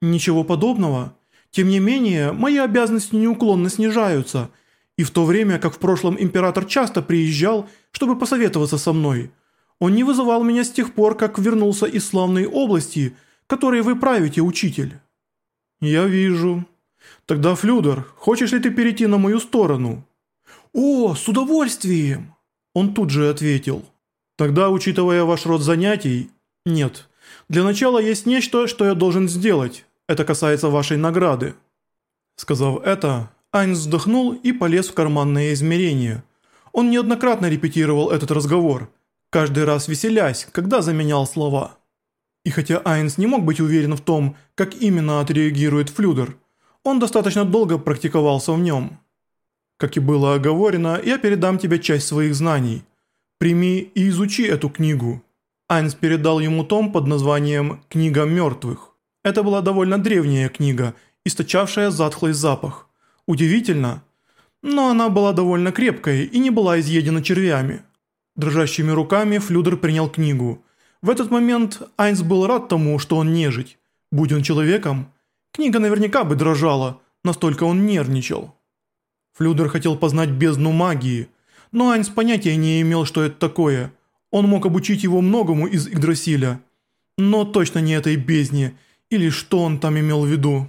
Ничего подобного. Тем не менее, мои обязанности неуклонно снижаются, и в то время, как в прошлом император часто приезжал, чтобы посоветоваться со мной, он не вызывал меня с тех пор, как вернулся из славной области, которые вы правите, учитель». «Я вижу. Тогда, Флюдер, хочешь ли ты перейти на мою сторону?» «О, с удовольствием!» Он тут же ответил. «Тогда, учитывая ваш род занятий, нет. Для начала есть нечто, что я должен сделать. Это касается вашей награды». Сказав это, Айнс вздохнул и полез в карманное измерение. Он неоднократно репетировал этот разговор, каждый раз веселясь, когда заменял слова. И хотя Айнс не мог быть уверен в том, как именно отреагирует Флюдер, он достаточно долго практиковался в нем. Как и было оговорено, я передам тебе часть своих знаний. Прими и изучи эту книгу. Айнс передал ему том под названием «Книга мертвых». Это была довольно древняя книга, источавшая затхлый запах. Удивительно, но она была довольно крепкой и не была изъедена червями. Дрожащими руками Флюдер принял книгу. В этот момент Айнс был рад тому, что он нежить. Будь он человеком, книга наверняка бы дрожала, настолько он нервничал. Флюдер хотел познать бездну магии, но Айнс понятия не имел, что это такое. Он мог обучить его многому из Игдрасиля, но точно не этой бездне – или что он там имел в виду.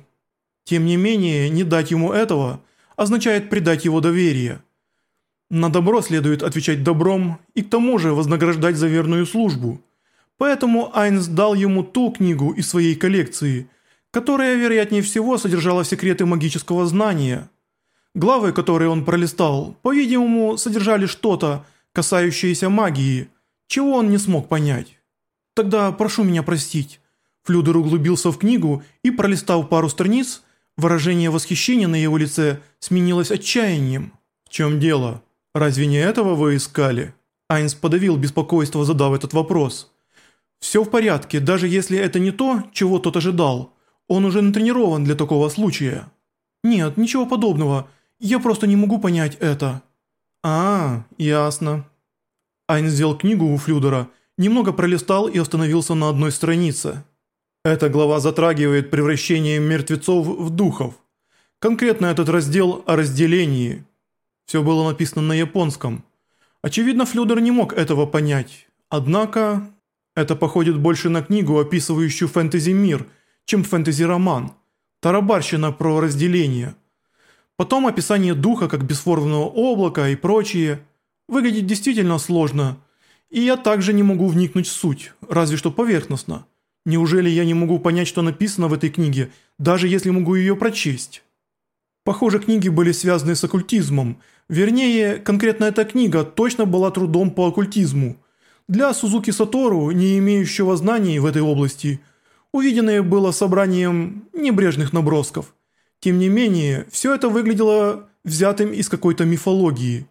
Тем не менее, не дать ему этого означает предать его доверие. На добро следует отвечать добром и к тому же вознаграждать за верную службу. Поэтому Айнс дал ему ту книгу из своей коллекции, которая, вероятнее всего, содержала секреты магического знания. Главы, которые он пролистал, по-видимому, содержали что-то, касающееся магии, чего он не смог понять. Тогда прошу меня простить. Флюдер углубился в книгу и, пролистав пару страниц, выражение восхищения на его лице сменилось отчаянием. «В чем дело? Разве не этого вы искали?» Айнс подавил беспокойство, задав этот вопрос. «Все в порядке, даже если это не то, чего тот ожидал. Он уже натренирован для такого случая». «Нет, ничего подобного. Я просто не могу понять это». «А, ясно». Айнс взял книгу у Флюдера, немного пролистал и остановился на одной странице. Эта глава затрагивает превращение мертвецов в духов. Конкретно этот раздел о разделении. Все было написано на японском. Очевидно, Флюдер не мог этого понять. Однако, это походит больше на книгу, описывающую фэнтези-мир, чем фэнтези-роман. Тарабарщина про разделение. Потом описание духа как бесформенного облака и прочее. Выглядит действительно сложно. И я также не могу вникнуть в суть, разве что поверхностно. Неужели я не могу понять, что написано в этой книге, даже если могу ее прочесть? Похоже, книги были связаны с оккультизмом. Вернее, конкретно эта книга точно была трудом по оккультизму. Для Сузуки Сатору, не имеющего знаний в этой области, увиденное было собранием небрежных набросков. Тем не менее, все это выглядело взятым из какой-то мифологии.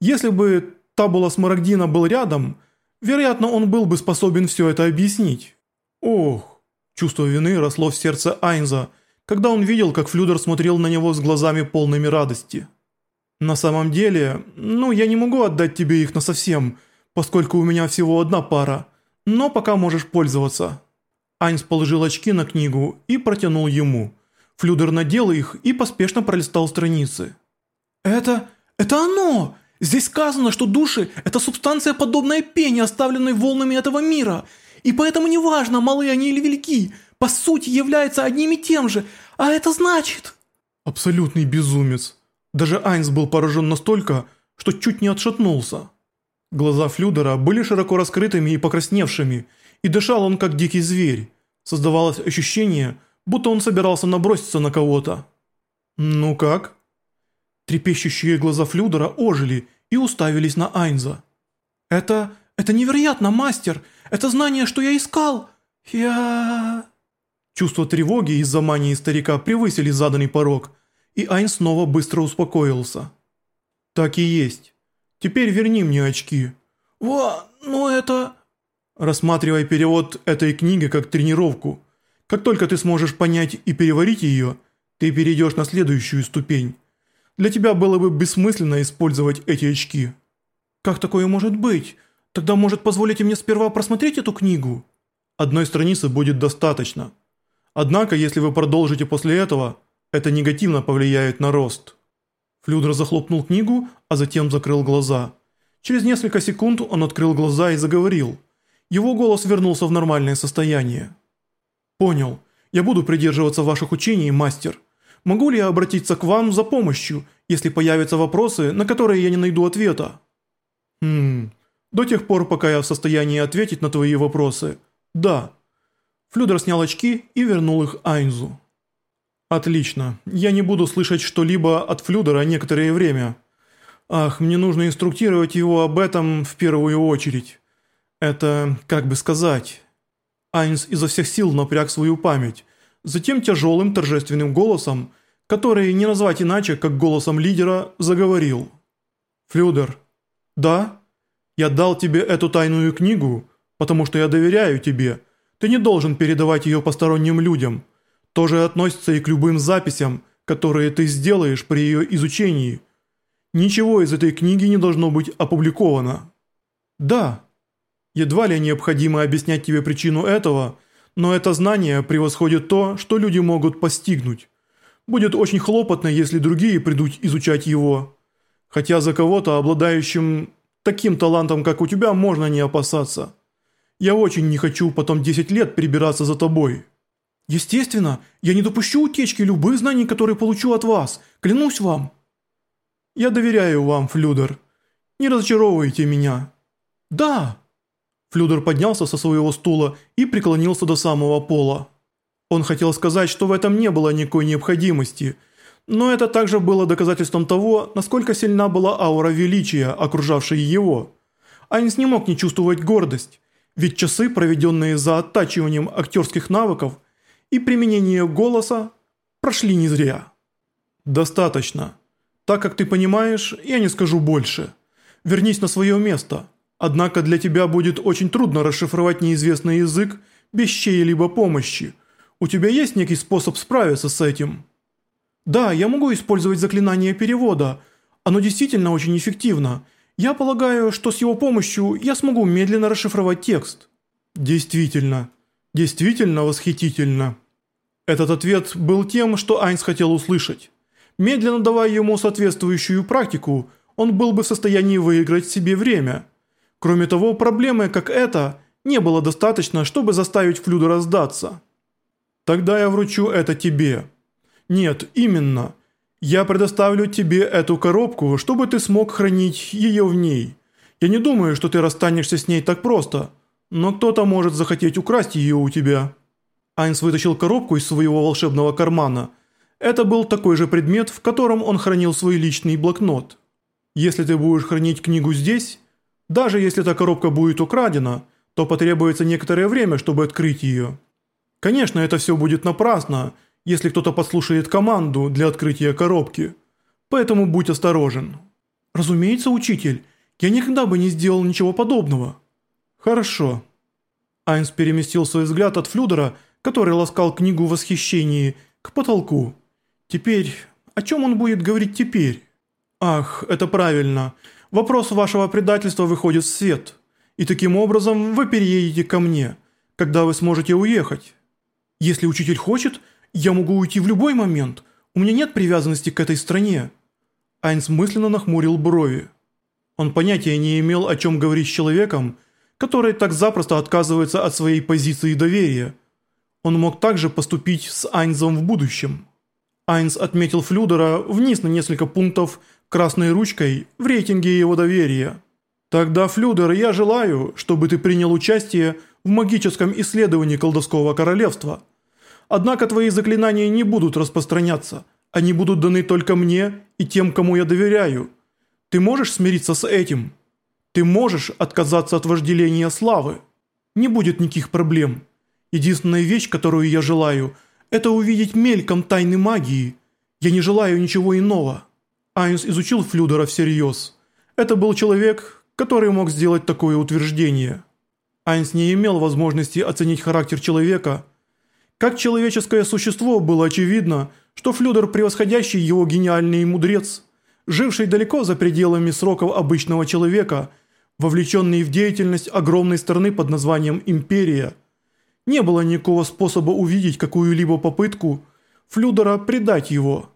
Если бы Табула Смарагдина был рядом, вероятно, он был бы способен все это объяснить. Ох, чувство вины росло в сердце Айнза, когда он видел, как Флюдер смотрел на него с глазами полными радости. На самом деле, ну я не могу отдать тебе их насовсем, поскольку у меня всего одна пара, но пока можешь пользоваться. Айнс положил очки на книгу и протянул ему. Флюдер надел их и поспешно пролистал страницы. «Это... это оно! Здесь сказано, что души – это субстанция, подобная пене, оставленной волнами этого мира – и поэтому неважно, малые они или велики, по сути являются одним и тем же, а это значит...» Абсолютный безумец. Даже Айнс был поражен настолько, что чуть не отшатнулся. Глаза Флюдера были широко раскрытыми и покрасневшими, и дышал он как дикий зверь. Создавалось ощущение, будто он собирался наброситься на кого-то. «Ну как?» Трепещущие глаза Флюдера ожили и уставились на Айнза. «Это... это невероятно, мастер! Это знание, что я искал! Я...» Чувство тревоги из-за мании старика превысили заданный порог, и Айн снова быстро успокоился. «Так и есть. Теперь верни мне очки». «Во, ну это...» Рассматривай перевод этой книги как тренировку. Как только ты сможешь понять и переварить ее, ты перейдешь на следующую ступень. Для тебя было бы бессмысленно использовать эти очки. «Как такое может быть? Тогда, может, позволите мне сперва просмотреть эту книгу? Одной страницы будет достаточно. Однако, если вы продолжите после этого, это негативно повлияет на рост». Флюдер захлопнул книгу, а затем закрыл глаза. Через несколько секунд он открыл глаза и заговорил. Его голос вернулся в нормальное состояние. «Понял. Я буду придерживаться ваших учений, мастер. Могу ли я обратиться к вам за помощью, если появятся вопросы, на которые я не найду ответа?» «Хм... До тех пор, пока я в состоянии ответить на твои вопросы. Да». Флюдер снял очки и вернул их Айнзу. «Отлично. Я не буду слышать что-либо от Флюдера некоторое время. Ах, мне нужно инструктировать его об этом в первую очередь. Это, как бы сказать...» Айнс изо всех сил напряг свою память. Затем тяжелым торжественным голосом, который не назвать иначе, как голосом лидера, заговорил. «Флюдер, да? Я дал тебе эту тайную книгу, потому что я доверяю тебе. Ты не должен передавать ее посторонним людям». То же относится и к любым записям, которые ты сделаешь при ее изучении. Ничего из этой книги не должно быть опубликовано. Да, едва ли необходимо объяснять тебе причину этого, но это знание превосходит то, что люди могут постигнуть. Будет очень хлопотно, если другие придут изучать его. Хотя за кого-то, обладающим таким талантом, как у тебя, можно не опасаться. Я очень не хочу потом 10 лет прибираться за тобой». Естественно, я не допущу утечки любых знаний, которые получу от вас. Клянусь вам. Я доверяю вам, Флюдер. Не разочаровывайте меня. Да. Флюдер поднялся со своего стула и преклонился до самого пола. Он хотел сказать, что в этом не было никакой необходимости, но это также было доказательством того, насколько сильна была аура величия, окружавшая его. Айнс не мог не чувствовать гордость, ведь часы, проведенные за оттачиванием актерских навыков, и применение голоса прошли не зря. Достаточно. Так как ты понимаешь, я не скажу больше. Вернись на свое место. Однако для тебя будет очень трудно расшифровать неизвестный язык без чьей-либо помощи. У тебя есть некий способ справиться с этим? Да, я могу использовать заклинание перевода. Оно действительно очень эффективно. Я полагаю, что с его помощью я смогу медленно расшифровать текст. Действительно. Действительно восхитительно. Этот ответ был тем, что Айнс хотел услышать. Медленно давая ему соответствующую практику, он был бы в состоянии выиграть себе время. Кроме того, проблемы, как эта, не было достаточно, чтобы заставить Флюдера сдаться. «Тогда я вручу это тебе». «Нет, именно. Я предоставлю тебе эту коробку, чтобы ты смог хранить ее в ней. Я не думаю, что ты расстанешься с ней так просто, но кто-то может захотеть украсть ее у тебя». Айнс вытащил коробку из своего волшебного кармана. Это был такой же предмет, в котором он хранил свой личный блокнот. Если ты будешь хранить книгу здесь, даже если эта коробка будет украдена, то потребуется некоторое время, чтобы открыть ее. Конечно, это все будет напрасно, если кто-то подслушает команду для открытия коробки. Поэтому будь осторожен. Разумеется, учитель, я никогда бы не сделал ничего подобного. Хорошо. Айнс переместил свой взгляд от Флюдера который ласкал книгу в восхищении, к потолку. Теперь, о чем он будет говорить теперь? Ах, это правильно. Вопрос вашего предательства выходит в свет. И таким образом вы переедете ко мне, когда вы сможете уехать. Если учитель хочет, я могу уйти в любой момент. У меня нет привязанности к этой стране. Айнс мысленно нахмурил брови. Он понятия не имел, о чем говорить с человеком, который так запросто отказывается от своей позиции доверия – он мог также поступить с Айнзом в будущем. Айнз отметил Флюдера вниз на несколько пунктов красной ручкой в рейтинге его доверия. «Тогда, Флюдер, я желаю, чтобы ты принял участие в магическом исследовании колдовского королевства. Однако твои заклинания не будут распространяться, они будут даны только мне и тем, кому я доверяю. Ты можешь смириться с этим? Ты можешь отказаться от вожделения славы? Не будет никаких проблем». Единственная вещь, которую я желаю, это увидеть мельком тайны магии. Я не желаю ничего иного». Айнс изучил Флюдера всерьез. Это был человек, который мог сделать такое утверждение. Айнс не имел возможности оценить характер человека. Как человеческое существо было очевидно, что Флюдер превосходящий его гениальный мудрец, живший далеко за пределами сроков обычного человека, вовлеченный в деятельность огромной страны под названием «Империя», Не было никакого способа увидеть какую-либо попытку Флюдера предать его.